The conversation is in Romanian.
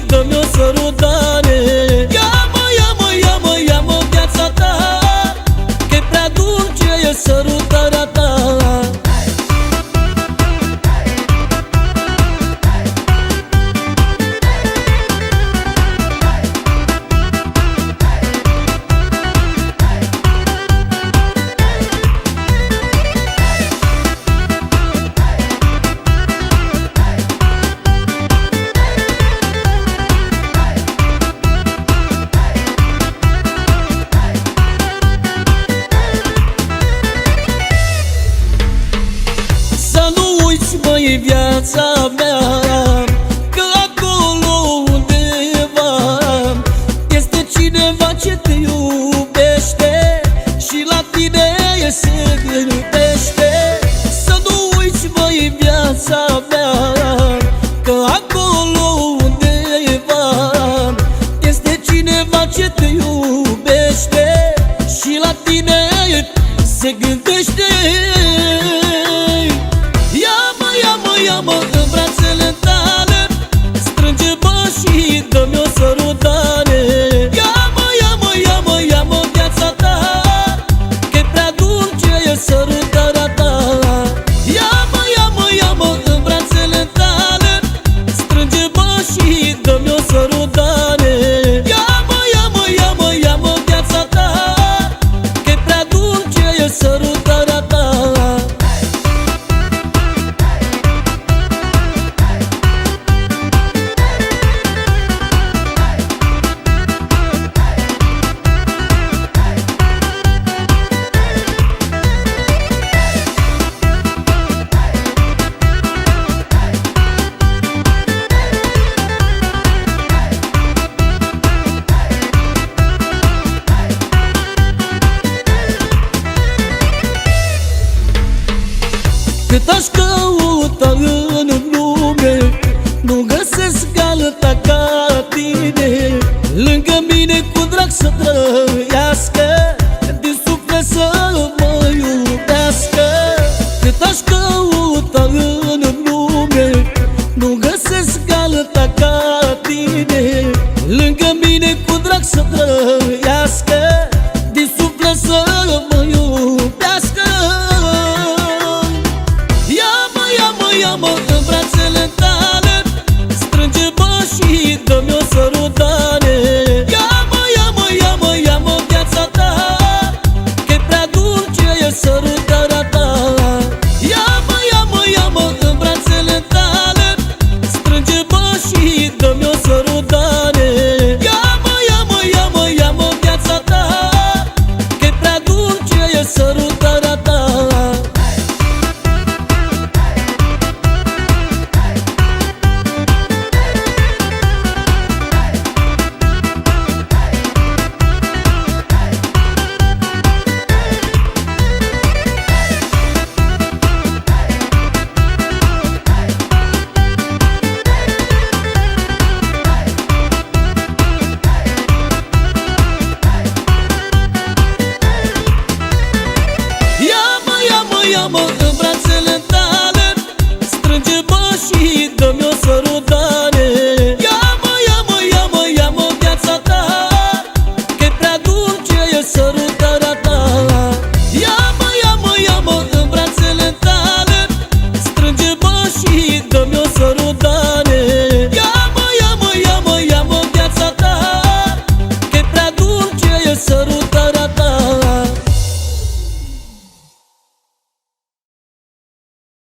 with know. fi viața mea Că acolo undeva Este cineva ce te iubește Și la tine se gândește. Să nu uiți, băi, viața mea dá meu sorriso Cât aș căuta în lume Nu găsesc alta ca tine. Lângă mine cu drag să trăiască Din suflet să mă iubească. Cât aș căuta în lume Nu găsesc alta ca tine. Lângă mine cu drag să trăiască ಸರುದಾ amor.